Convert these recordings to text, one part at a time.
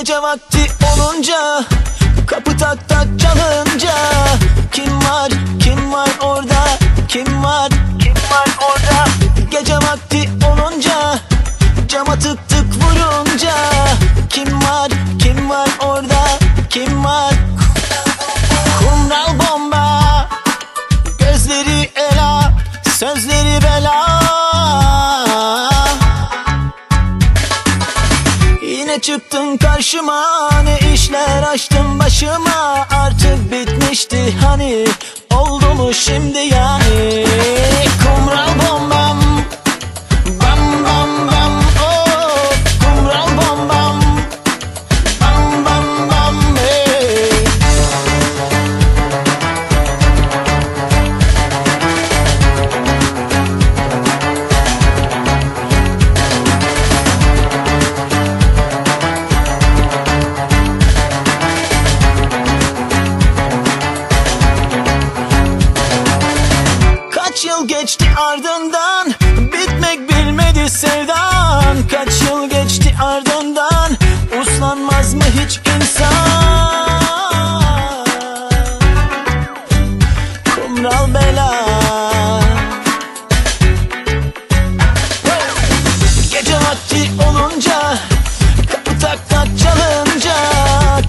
Gece vakti olunca Kapı tak tak çalınca Kim var kim var orada Kim var kim var orada? Gece vakti olunca Cama tık tık vurunca Kim var kim var orada Kim var? Kumral bomba Gözleri ela Sözleri bela Yine çıktın karşıma Ne işler açtın başıma. Artık bitmişti hani Oldu mu şimdi yani ardından Bitmek bilmedi sevdan. Kaç yıl geçti ardından Uslanmaz mı hiç insan? Kumral bela. Gece vakti olunca Kapı tak tak çalınca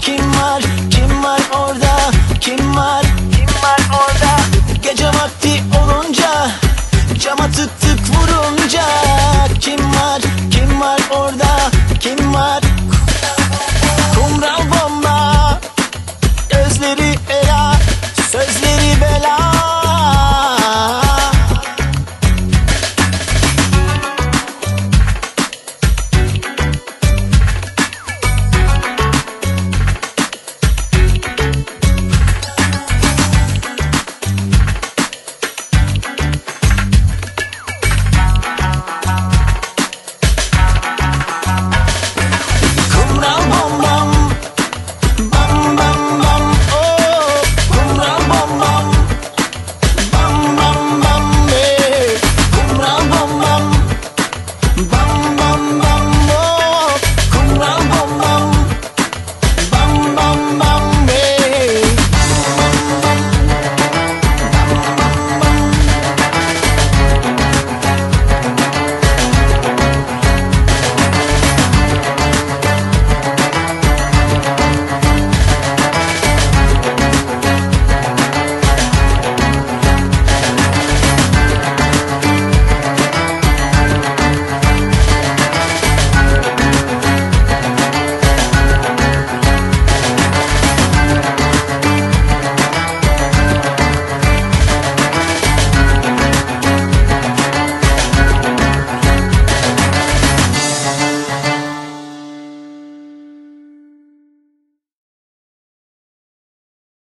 Kim var kim var orada Kim var kim var orada? Gece vakti olunca my